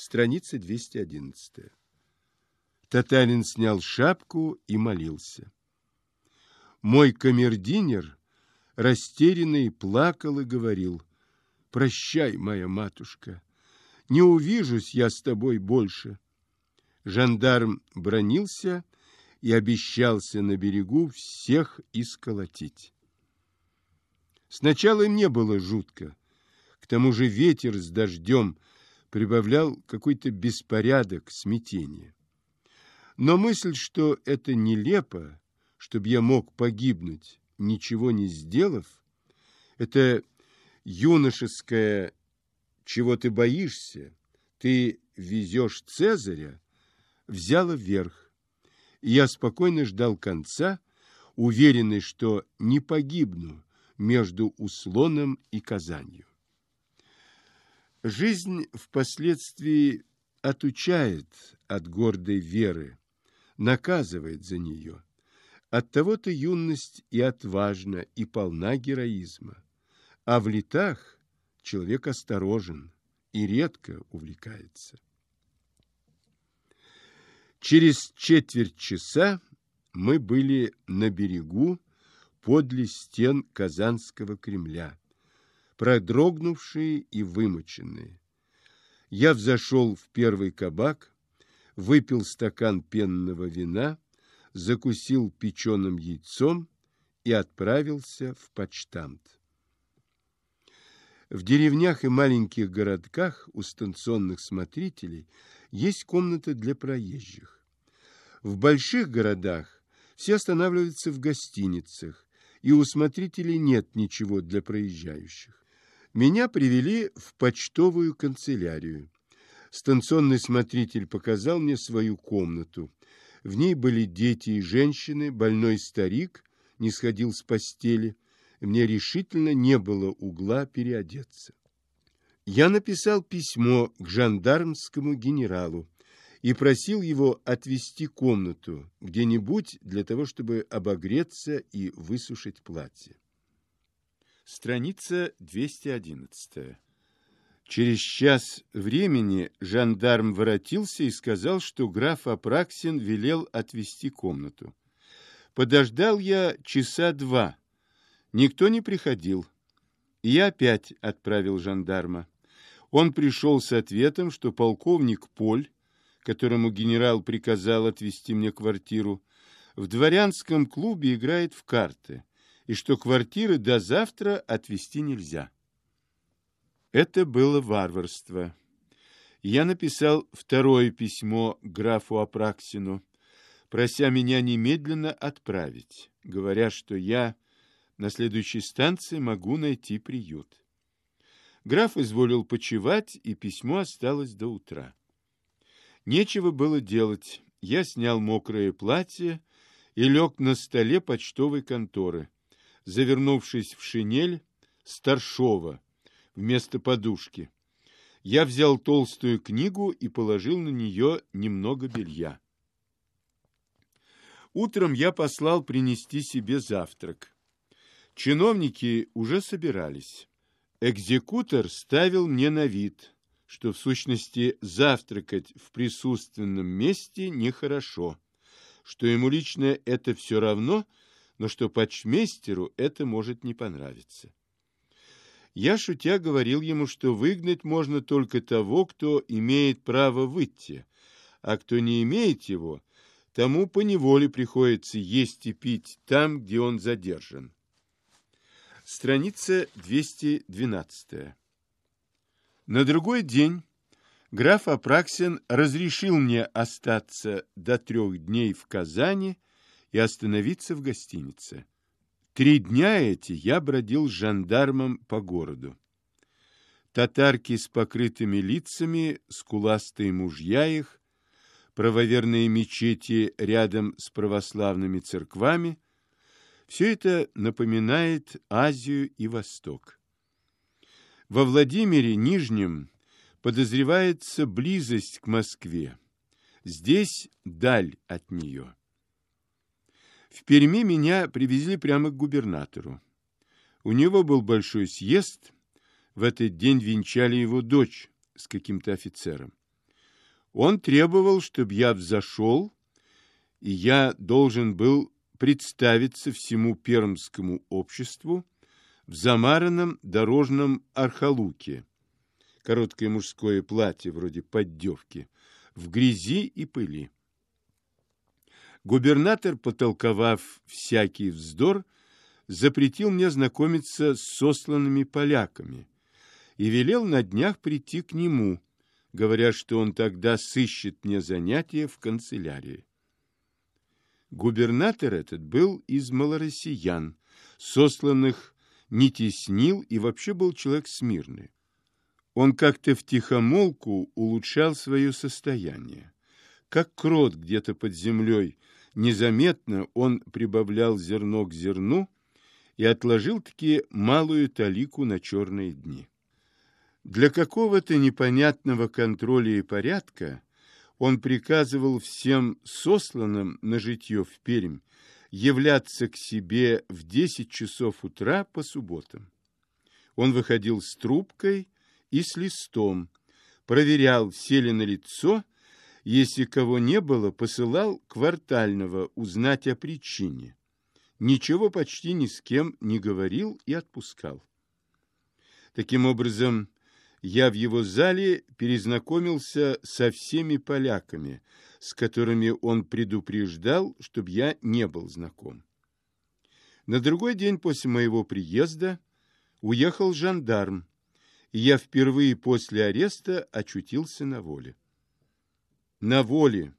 Страница 211. Татарин снял шапку и молился. Мой камердинер растерянный плакал и говорил, «Прощай, моя матушка, не увижусь я с тобой больше». Жандарм бронился и обещался на берегу всех исколотить. Сначала мне было жутко. К тому же ветер с дождем прибавлял какой-то беспорядок, смятение. Но мысль, что это нелепо, чтобы я мог погибнуть, ничего не сделав, это юношеское «чего ты боишься?» ты везешь Цезаря, взяла вверх. И я спокойно ждал конца, уверенный, что не погибну между Услоном и Казанью. Жизнь впоследствии отучает от гордой веры, наказывает за нее. Оттого-то юность и отважна, и полна героизма. А в летах человек осторожен и редко увлекается. Через четверть часа мы были на берегу подле стен Казанского Кремля, продрогнувшие и вымоченные. Я взошел в первый кабак, выпил стакан пенного вина, закусил печеным яйцом и отправился в почтамт. В деревнях и маленьких городках у станционных смотрителей есть комната для проезжих. В больших городах все останавливаются в гостиницах, и у смотрителей нет ничего для проезжающих. Меня привели в почтовую канцелярию. Станционный смотритель показал мне свою комнату. В ней были дети и женщины, больной старик не сходил с постели. Мне решительно не было угла переодеться. Я написал письмо к жандармскому генералу и просил его отвести комнату где-нибудь для того, чтобы обогреться и высушить платье. Страница 211. Через час времени жандарм воротился и сказал, что граф Апраксин велел отвести комнату. Подождал я часа два. Никто не приходил. я опять отправил жандарма. Он пришел с ответом, что полковник Поль, которому генерал приказал отвести мне квартиру, в дворянском клубе играет в карты, и что квартиры до завтра отвести нельзя. Это было варварство. Я написал второе письмо графу Апраксину, прося меня немедленно отправить, говоря, что я на следующей станции могу найти приют. Граф изволил почевать, и письмо осталось до утра. Нечего было делать. Я снял мокрое платье и лег на столе почтовой конторы, завернувшись в шинель старшова, вместо подушки. Я взял толстую книгу и положил на нее немного белья. Утром я послал принести себе завтрак. Чиновники уже собирались. Экзекутор ставил мне на вид, что в сущности завтракать в присутственном месте нехорошо, что ему лично это все равно, но что почмейстеру это может не понравиться. Я, шутя, говорил ему, что выгнать можно только того, кто имеет право выйти, а кто не имеет его, тому поневоле приходится есть и пить там, где он задержан. Страница 212. На другой день граф Апраксин разрешил мне остаться до трех дней в Казани и остановиться в гостинице. Три дня эти я бродил с жандармом по городу. Татарки с покрытыми лицами, скуластые мужья их, правоверные мечети рядом с православными церквами — все это напоминает Азию и Восток. Во Владимире Нижнем подозревается близость к Москве. Здесь даль от нее. В Перми меня привезли прямо к губернатору. У него был большой съезд, в этот день венчали его дочь с каким-то офицером. Он требовал, чтобы я взошел, и я должен был представиться всему пермскому обществу в замаранном дорожном архалуке, короткое мужское платье вроде поддевки, в грязи и пыли. Губернатор, потолковав всякий вздор, запретил мне знакомиться с сосланными поляками и велел на днях прийти к нему, говоря, что он тогда сыщет мне занятия в канцелярии. Губернатор этот был из малороссиян, сосланных не теснил и вообще был человек смирный. Он как-то втихомолку улучшал свое состояние. Как крот где-то под землей, незаметно он прибавлял зерно к зерну и отложил-таки малую талику на черные дни. Для какого-то непонятного контроля и порядка он приказывал всем сосланным на житье в Пермь являться к себе в десять часов утра по субботам. Он выходил с трубкой и с листом, проверял, все ли на лицо, если кого не было, посылал квартального узнать о причине. Ничего почти ни с кем не говорил и отпускал. Таким образом, я в его зале перезнакомился со всеми поляками, с которыми он предупреждал, чтобы я не был знаком. На другой день после моего приезда уехал жандарм, и я впервые после ареста очутился на воле. На воле,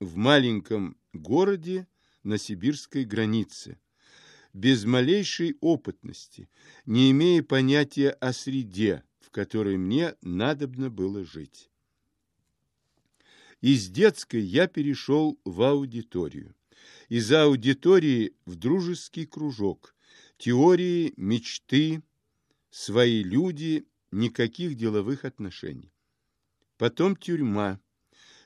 в маленьком городе на сибирской границе, без малейшей опытности, не имея понятия о среде, в которой мне надобно было жить. Из детской я перешел в аудиторию. Из аудитории в дружеский кружок. Теории, мечты, свои люди, никаких деловых отношений. Потом тюрьма,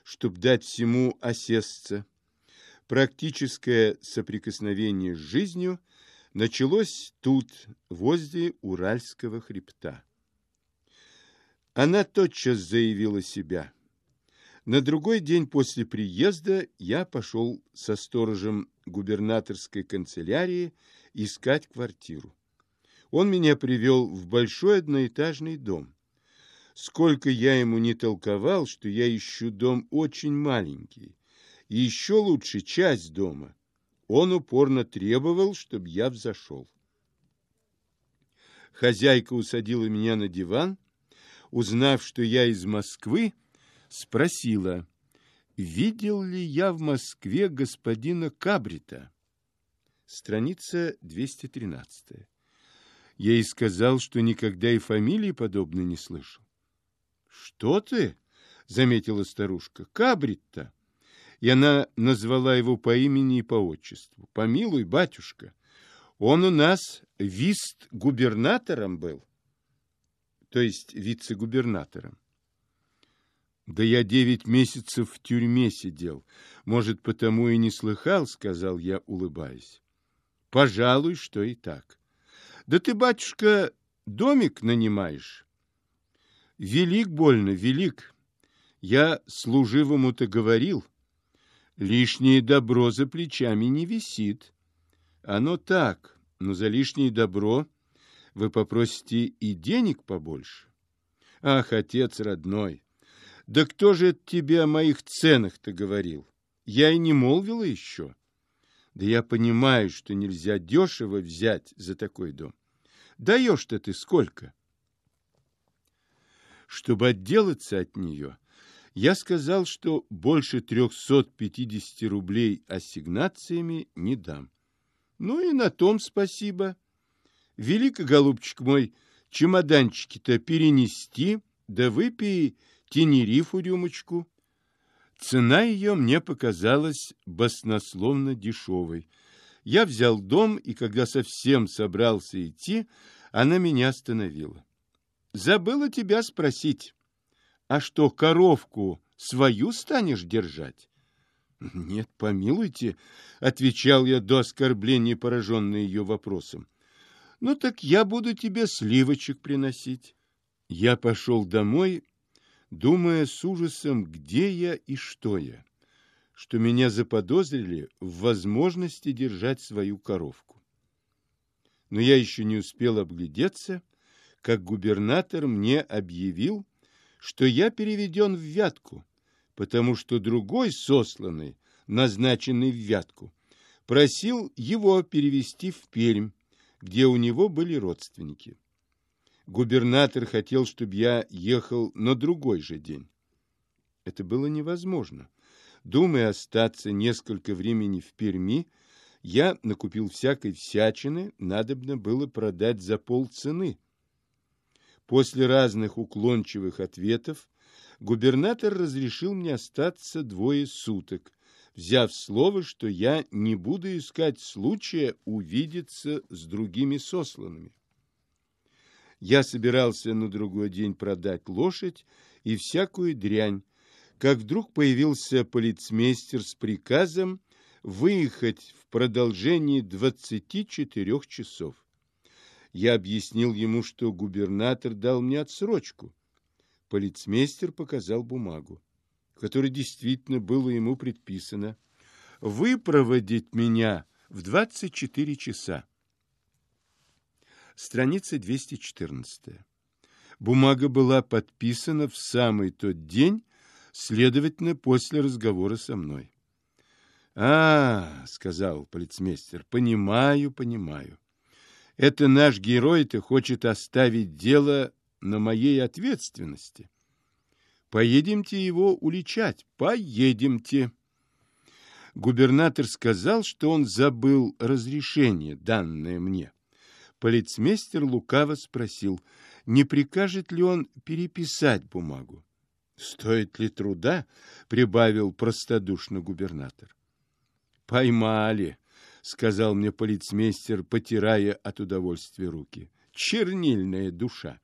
чтобы дать всему осесться. Практическое соприкосновение с жизнью началось тут, возле Уральского хребта. Она тотчас заявила себя. На другой день после приезда я пошел со сторожем губернаторской канцелярии искать квартиру. Он меня привел в большой одноэтажный дом. Сколько я ему не толковал, что я ищу дом очень маленький, и еще лучше часть дома, он упорно требовал, чтобы я взошел. Хозяйка усадила меня на диван узнав, что я из Москвы, спросила, видел ли я в Москве господина Кабрита. Страница 213. Я ей сказал, что никогда и фамилии подобной не слышал. «Что ты?» — заметила старушка. «Кабрит-то!» И она назвала его по имени и по отчеству. «Помилуй, батюшка, он у нас вист-губернатором был» то есть вице-губернатором. Да я девять месяцев в тюрьме сидел. Может, потому и не слыхал, сказал я, улыбаясь. Пожалуй, что и так. Да ты, батюшка, домик нанимаешь? Велик больно, велик. Я служивому-то говорил. Лишнее добро за плечами не висит. Оно так, но за лишнее добро вы попросите и денег побольше. Ах, отец родной, да кто же тебе о моих ценах-то говорил? Я и не молвила еще. Да я понимаю, что нельзя дешево взять за такой дом. Даешь-то ты сколько? Чтобы отделаться от нее, я сказал, что больше 350 рублей ассигнациями не дам. Ну и на том спасибо. Велико, голубчик мой, чемоданчики-то перенести, да выпей тенерифу рюмочку. Цена ее мне показалась баснословно дешевой. Я взял дом, и когда совсем собрался идти, она меня остановила. Забыла тебя спросить, а что, коровку свою станешь держать? Нет, помилуйте, — отвечал я до оскорбления, пораженный ее вопросом. Ну так я буду тебе сливочек приносить. Я пошел домой, думая с ужасом, где я и что я, что меня заподозрили в возможности держать свою коровку. Но я еще не успел обглядеться, как губернатор мне объявил, что я переведен в Вятку, потому что другой сосланный, назначенный в Вятку, просил его перевести в Пермь, где у него были родственники. Губернатор хотел, чтобы я ехал на другой же день. Это было невозможно. Думая остаться несколько времени в Перми, я накупил всякой всячины, надобно было продать за полцены. После разных уклончивых ответов губернатор разрешил мне остаться двое суток, взяв слово, что я не буду искать случая увидеться с другими сосланными. Я собирался на другой день продать лошадь и всякую дрянь, как вдруг появился полицмейстер с приказом выехать в продолжении 24 часов. Я объяснил ему, что губернатор дал мне отсрочку. Полицмейстер показал бумагу в которой действительно было ему предписано выпроводить меня в 24 часа. Страница 214. Бумага была подписана в самый тот день, следовательно, после разговора со мной. «А, — сказал полицмейстер, — понимаю, понимаю. Это наш герой-то хочет оставить дело на моей ответственности. Поедемте его уличать. Поедемте. Губернатор сказал, что он забыл разрешение, данное мне. Полицмейстер лукаво спросил, не прикажет ли он переписать бумагу. «Стоит ли труда?» — прибавил простодушно губернатор. «Поймали», — сказал мне полицмейстер, потирая от удовольствия руки. «Чернильная душа».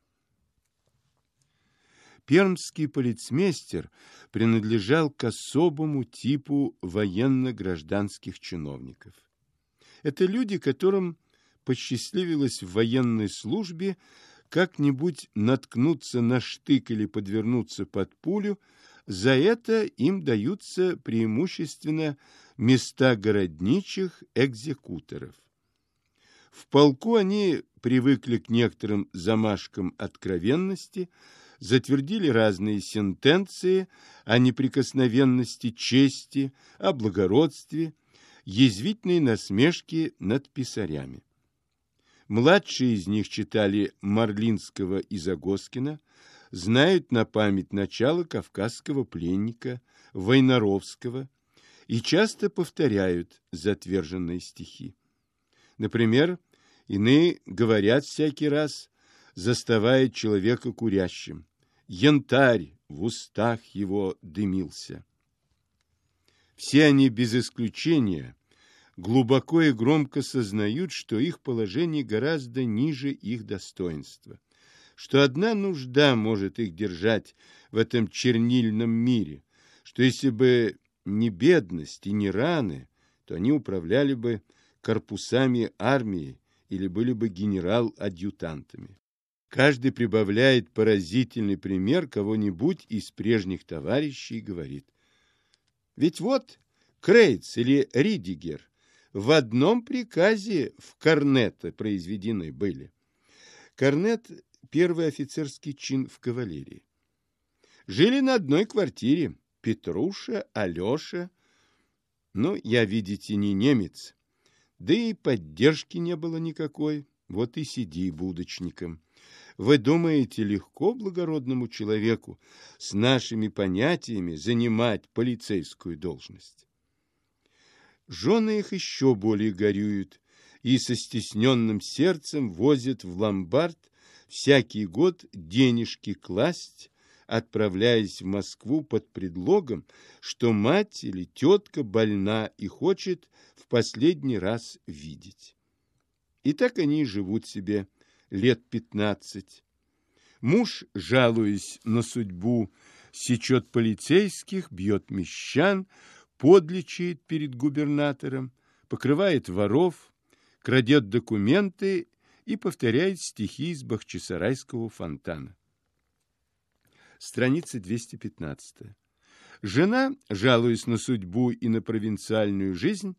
Пермский полицмейстер принадлежал к особому типу военно-гражданских чиновников. Это люди, которым посчастливилось в военной службе как-нибудь наткнуться на штык или подвернуться под пулю, за это им даются преимущественно места городничих экзекуторов. В полку они привыкли к некоторым замашкам откровенности, затвердили разные сентенции о неприкосновенности чести, о благородстве, язвительные насмешки над писарями. Младшие из них читали Марлинского и Загоскина, знают на память начало кавказского пленника, Войнаровского и часто повторяют затверженные стихи. Например, иные говорят всякий раз, заставая человека курящим янтарь в устах его дымился. Все они без исключения глубоко и громко сознают, что их положение гораздо ниже их достоинства, что одна нужда может их держать в этом чернильном мире, что если бы не бедность и не раны, то они управляли бы корпусами армии или были бы генерал-адъютантами. Каждый прибавляет поразительный пример кого-нибудь из прежних товарищей и говорит. Ведь вот Крейц или Ридигер в одном приказе в корнета произведены были. Корнет – первый офицерский чин в кавалерии. Жили на одной квартире Петруша, Алеша. Ну, я, видите, не немец. Да и поддержки не было никакой. Вот и сиди будочником. Вы думаете, легко благородному человеку с нашими понятиями занимать полицейскую должность? Жены их еще более горюют и со стесненным сердцем возят в ломбард всякий год денежки класть, отправляясь в Москву под предлогом, что мать или тетка больна и хочет в последний раз видеть. И так они живут себе лет пятнадцать. Муж, жалуясь на судьбу, сечет полицейских, бьет мещан, подлечит перед губернатором, покрывает воров, крадет документы и повторяет стихи из Бахчисарайского фонтана. страница 215. Жена, жалуясь на судьбу и на провинциальную жизнь,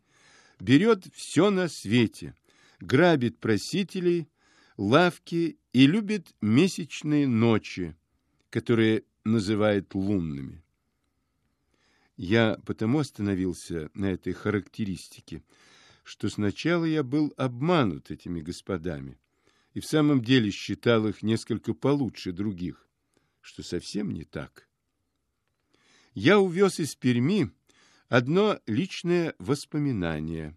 берет все на свете, грабит просителей, лавки и любит месячные ночи, которые называет лунными. Я потому остановился на этой характеристике, что сначала я был обманут этими господами и в самом деле считал их несколько получше других, что совсем не так. Я увез из Перми одно личное воспоминание,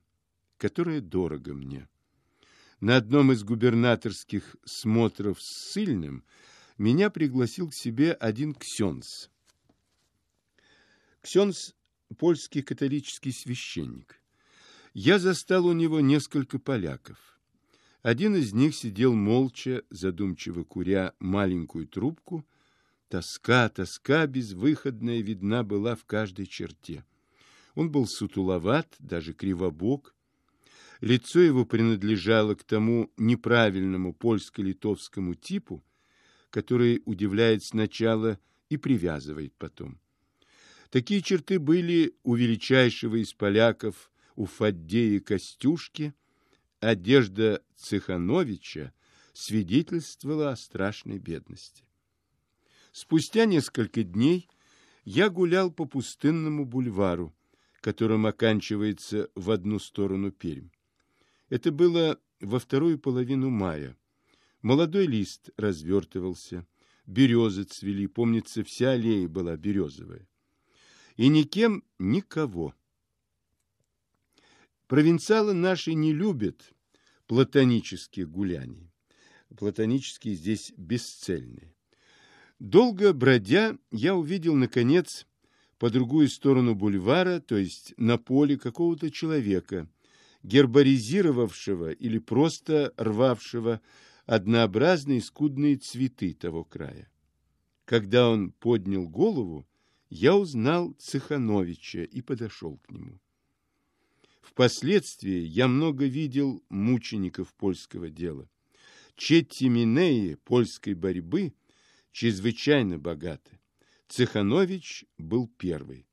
которое дорого мне. На одном из губернаторских смотров с Сыльным меня пригласил к себе один ксенс. Ксенс – польский католический священник. Я застал у него несколько поляков. Один из них сидел молча, задумчиво куря маленькую трубку. Тоска, тоска безвыходная видна была в каждой черте. Он был сутуловат, даже кривобок. Лицо его принадлежало к тому неправильному польско-литовскому типу, который удивляет сначала и привязывает потом. Такие черты были у величайшего из поляков у Фаддея Костюшки, одежда Цехановича свидетельствовала о страшной бедности. Спустя несколько дней я гулял по пустынному бульвару, которым оканчивается в одну сторону Пермь. Это было во вторую половину мая. Молодой лист развертывался, березы цвели, помнится, вся аллея была березовая. И никем никого. Провинциалы наши не любят платонических гуляний. Платонические здесь бесцельные. Долго бродя, я увидел, наконец, по другую сторону бульвара, то есть на поле какого-то человека, гербаризировавшего или просто рвавшего однообразные скудные цветы того края. Когда он поднял голову, я узнал Цехановича и подошел к нему. Впоследствии я много видел мучеников польского дела. Четти Минеи польской борьбы чрезвычайно богаты. Цеханович был первый.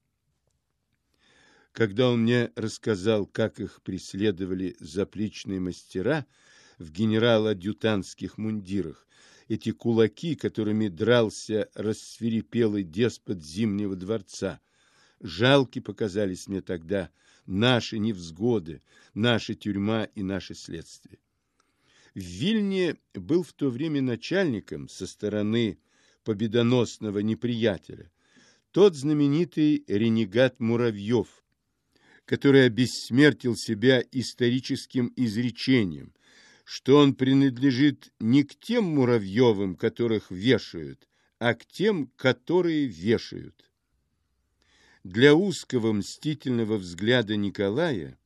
Когда он мне рассказал, как их преследовали заплечные мастера в генерал-адъютантских мундирах, эти кулаки, которыми дрался рассверепелый деспот Зимнего дворца, жалки показались мне тогда наши невзгоды, наша тюрьма и наше следствие. В Вильне был в то время начальником со стороны победоносного неприятеля тот знаменитый ренегат Муравьев, который обессмертил себя историческим изречением, что он принадлежит не к тем Муравьевым, которых вешают, а к тем, которые вешают. Для узкого мстительного взгляда Николая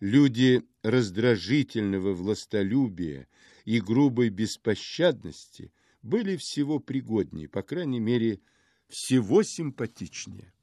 люди раздражительного властолюбия и грубой беспощадности были всего пригоднее, по крайней мере, всего симпатичнее.